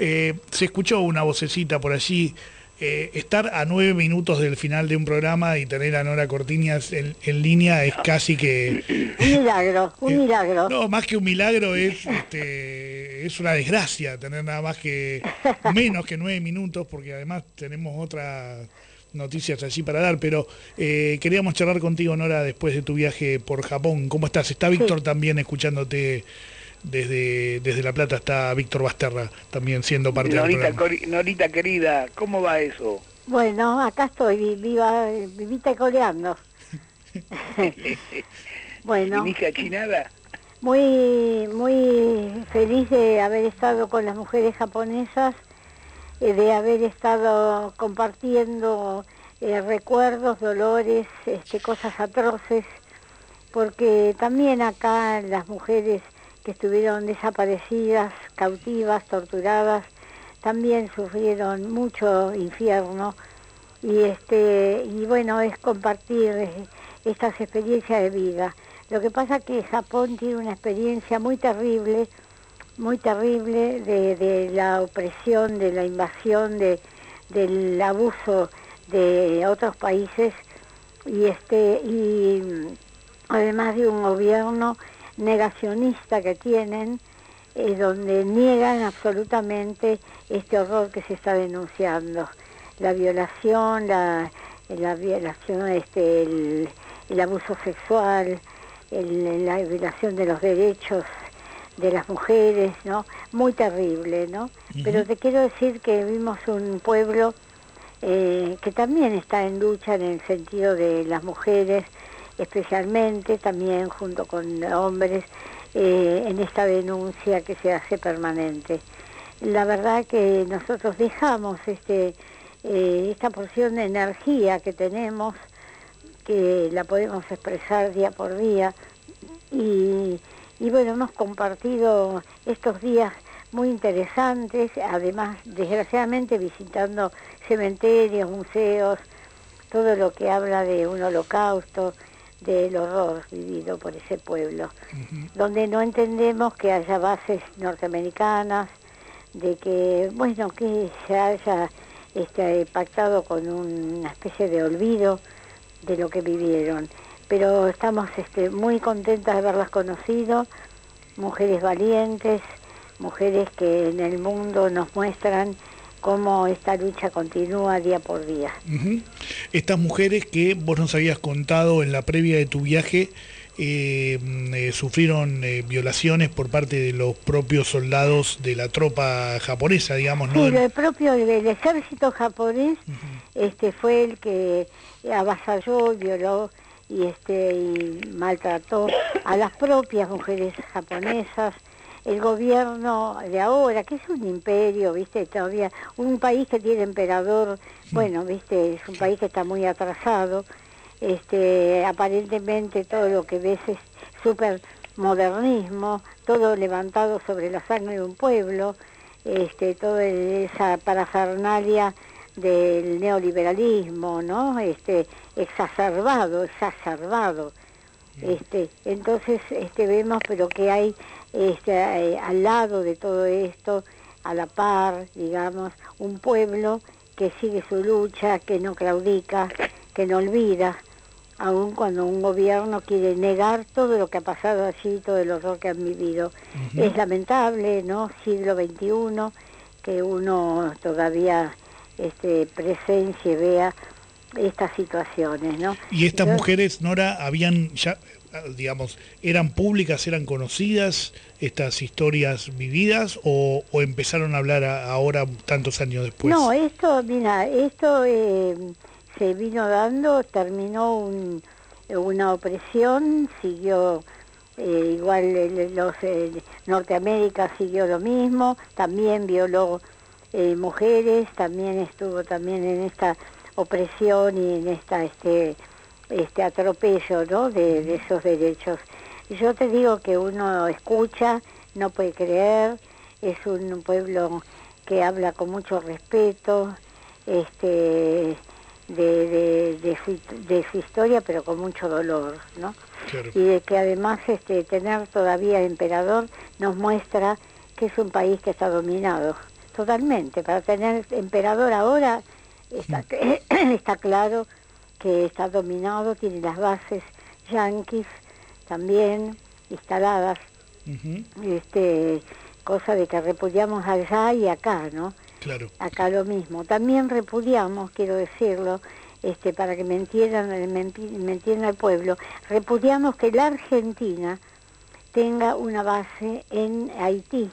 Eh, se escuchó una vocecita por allí. Eh, estar a nueve minutos del final de un programa y tener a Nora Cortiñas en, línea es casi que... Un milagro, un milagro. No, más que un milagro es, este, es una desgracia tener nada más que menos que nueve minutos, porque además tenemos otras noticias allí para dar, pero eh, queríamos charlar contigo, Nora, después de tu viaje por Japón. ¿Cómo estás? Está Víctor también escuchándote desde, desde La Plata está Víctor Basterra también siendo parte Norita, del programa. Norita querida, ¿cómo va eso? Bueno, acá estoy, viva, vivita coleando. bueno. ¿Y chinada? Muy, muy feliz de haber estado con las mujeres japonesas, eh, de haber estado compartiendo eh, recuerdos, dolores, este, cosas atroces, porque también acá las mujeres que estuvieron desaparecidas, cautivas, torturadas, también sufrieron mucho infierno. Y este y bueno es compartir eh, estas experiencias de vida. Lo que pasa es que Japón tiene una experiencia muy terrible, muy terrible de, la opresión, de la invasión, de, del abuso de otros países. Y este y además de un gobierno negacionista que tienen, eh, donde niegan absolutamente este horror que se está denunciando. La violación, la, la violación, este, el, abuso sexual, la violación de los derechos de las mujeres, ¿no? Muy terrible, ¿no? Pero te quiero decir que vimos un pueblo eh, que también está en lucha en el sentido de las mujeres, especialmente también junto con hombres eh, en esta denuncia que se hace permanente. La verdad que nosotros dejamos este, eh, esta porción de energía que tenemos, que la podemos expresar día por día, y, y bueno, hemos compartido estos días muy interesantes, además desgraciadamente visitando cementerios, museos, todo lo que habla de un holocausto, del horror vivido por ese pueblo, donde no entendemos que haya bases norteamericanas, de que, bueno, que se haya este, pactado con una especie de olvido de lo que vivieron. Pero estamos este, muy contentas de haberlas conocido, mujeres valientes, mujeres que en el mundo nos muestran cómo esta lucha continúa día por día. Estas mujeres que vos nos habías contado en la previa de tu viaje, eh, eh, sufrieron eh, violaciones por parte de los propios soldados de la tropa japonesa, digamos, ¿no? Sí, el propio del ejército japonés este, fue el que avasalló, violó y, este, y maltrató a las propias mujeres japonesas, el gobierno de ahora, que es un imperio, viste, todavía, un país que tiene emperador, bueno, viste, es un país que está muy atrasado, este, aparentemente todo lo que ves es súper modernismo, todo levantado sobre la sangre de un pueblo, este, toda esa parafernalia del neoliberalismo, ¿no? Este, exacerbado, exacerbado. Este, entonces este, vemos pero que hay este, eh, al lado de todo esto, a la par, digamos, un pueblo que sigue su lucha, que no claudica, que no olvida, aun cuando un gobierno quiere negar todo lo que ha pasado allí, todo el horror que han vivido. Es lamentable, ¿no? Siglo XXI, que uno todavía este, presencie, vea estas situaciones, ¿no? Y estas mujeres, Nora, habían ya digamos, eran públicas, eran conocidas estas historias vividas o, empezaron a hablar ahora tantos años después? No, esto, mira, esto eh, se vino dando, terminó una opresión, siguió eh, igual los eh, Norteamérica siguió lo mismo, también violó mujeres, también estuvo también en esta opresión y en esta este este atropello ¿no? de, esos derechos. Yo te digo que uno escucha, no puede creer, es un pueblo que habla con mucho respeto este, de, su, historia, pero con mucho dolor, ¿no? Y de que además este, tener todavía emperador nos muestra que es un país que está dominado, totalmente. Para tener emperador ahora está, está claro que está dominado, tiene las bases yanquis también instaladas, este, cosa de que repudiamos allá y acá, ¿no? Claro. Acá lo mismo. También repudiamos, quiero decirlo, este, para que me entiendan, me, entienda el pueblo, repudiamos que la Argentina tenga una base en Haití,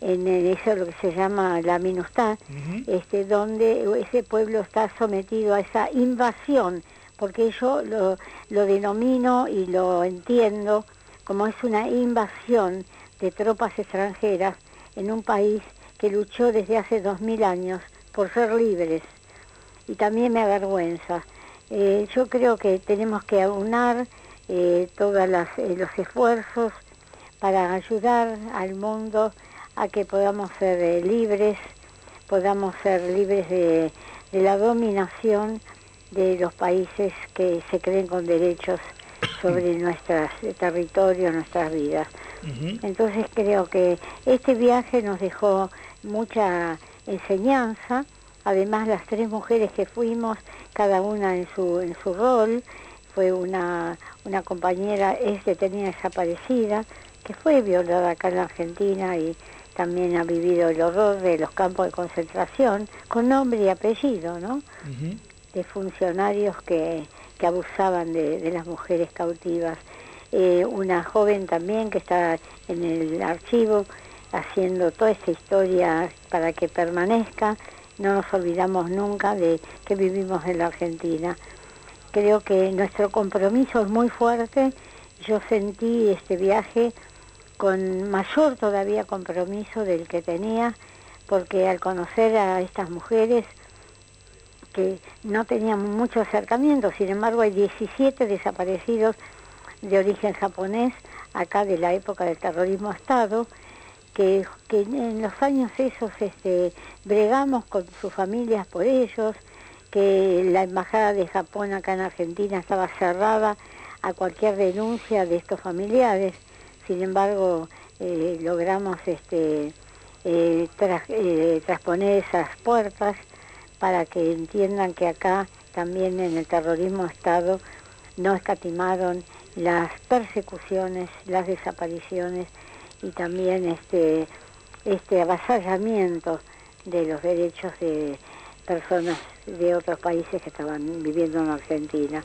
en eso lo que se llama la Minustá, este, donde ese pueblo está sometido a esa invasión, porque yo lo, lo denomino y lo entiendo como es una invasión de tropas extranjeras en un país que luchó desde hace dos mil años por ser libres y también me avergüenza. Eh, yo creo que tenemos que aunar eh, todos eh, los esfuerzos para ayudar al mundo a que podamos ser libres, podamos ser libres de, la dominación de los países que se creen con derechos sobre nuestros territorios, nuestras vidas. Entonces creo que este viaje nos dejó mucha enseñanza, Además, las tres mujeres que fuimos, cada una en su, en su rol, fue una, una compañera es detenida desaparecida, que fue violada acá en la Argentina y también ha vivido el horror de los campos de concentración, con nombre y apellido, ¿no? De funcionarios que, que abusaban de, las mujeres cautivas. Eh, una joven también que está en el archivo haciendo toda esta historia para que permanezca no nos olvidamos nunca de que vivimos en la Argentina. Creo que nuestro compromiso es muy fuerte. Yo sentí este viaje con mayor todavía compromiso del que tenía, porque al conocer a estas mujeres que no teníamos mucho acercamiento, sin embargo hay 17 desaparecidos de origen japonés, acá de la época del terrorismo Estado, que, en los años esos este, bregamos con sus familias por ellos, que la embajada de Japón acá en Argentina estaba cerrada a cualquier denuncia de estos familiares. Sin embargo, eh, logramos este, eh, eh, trasponer esas puertas para que entiendan que acá también en el terrorismo Estado no escatimaron las persecuciones, las desapariciones y también este, este avasallamiento de los derechos de personas de otros países que estaban viviendo en Argentina.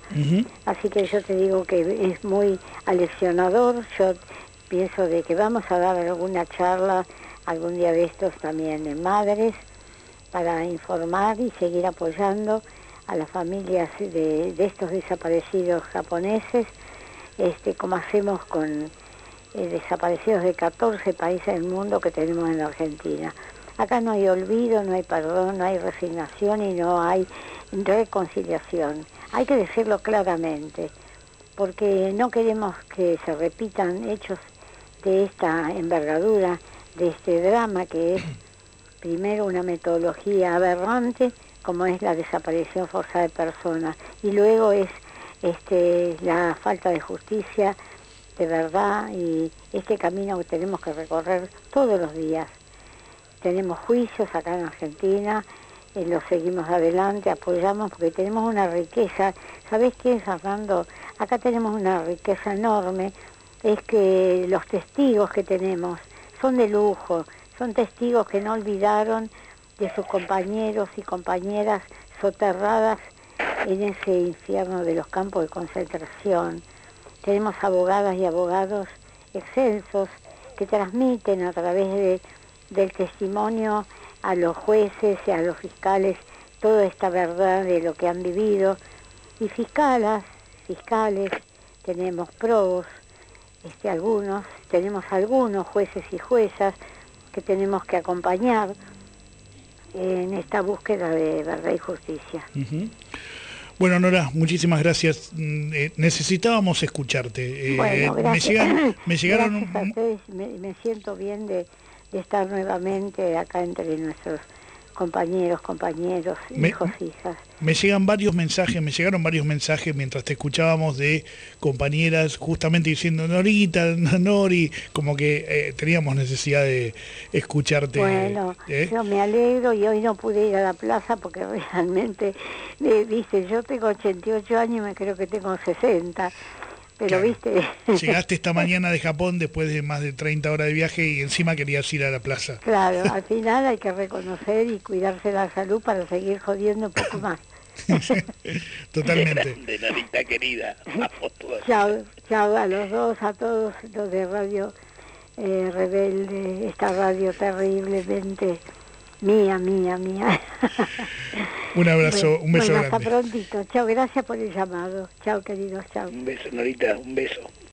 Así que yo te digo que es muy aleccionador, yo pienso de que vamos a dar alguna charla algún día de estos también en Madres para informar y seguir apoyando a las familias de, estos desaparecidos japoneses, este, como hacemos con eh, desaparecidos de 14 países del mundo que tenemos en la Argentina. Acá no hay olvido, no hay perdón, no hay resignación y no hay reconciliación. Hay que decirlo claramente, porque no queremos que se repitan hechos de esta envergadura, de este drama que es primero una metodología aberrante, como es la desaparición forzada de personas, y luego es este, la falta de justicia de verdad y este camino que tenemos que recorrer todos los días. Tenemos juicios acá en Argentina, eh, los seguimos adelante, apoyamos porque tenemos una riqueza. ¿Sabés qué es, Fernando? Acá tenemos una riqueza enorme, es que los testigos que tenemos son de lujo, son testigos que no olvidaron de sus compañeros y compañeras soterradas en ese infierno de los campos de concentración tenemos abogadas y abogados excelsos que transmiten a través del testimonio a los jueces y a los fiscales toda esta verdad de lo que han vivido. Y fiscalas, fiscales, tenemos probos, este, algunos, tenemos algunos jueces y juezas que tenemos que acompañar en esta búsqueda de verdad y justicia. Bueno, Nora, muchísimas gracias. Mm, eh, necesitábamos escucharte. Eh, bueno, gracias. Me, llegaron, me, siento bien de, estar nuevamente acá entre nuestros compañeros, compañeros, hijos, hijas. Me llegan varios mensajes, me llegaron varios mensajes mientras te escuchábamos de compañeras justamente diciendo Norita, Nori, como que eh, teníamos necesidad de escucharte. Bueno, ¿eh? yo me alegro y hoy no pude ir a la plaza porque realmente, eh, viste, yo tengo 88 años y me creo que tengo 60 pero viste... Llegaste esta mañana de Japón después de más de 30 horas de viaje y encima querías ir a la plaza. Claro, al final hay que reconocer y cuidarse la salud para seguir jodiendo un poco más. Totalmente. De querida. chao, chao a los dos, a todos los de Radio eh, Rebelde, esta radio terriblemente Mía, mía, mía. Un abrazo, un beso bueno, Hasta prontito. Chao, gracias por el llamado. Chao, queridos, chao. Un beso, Norita, un beso.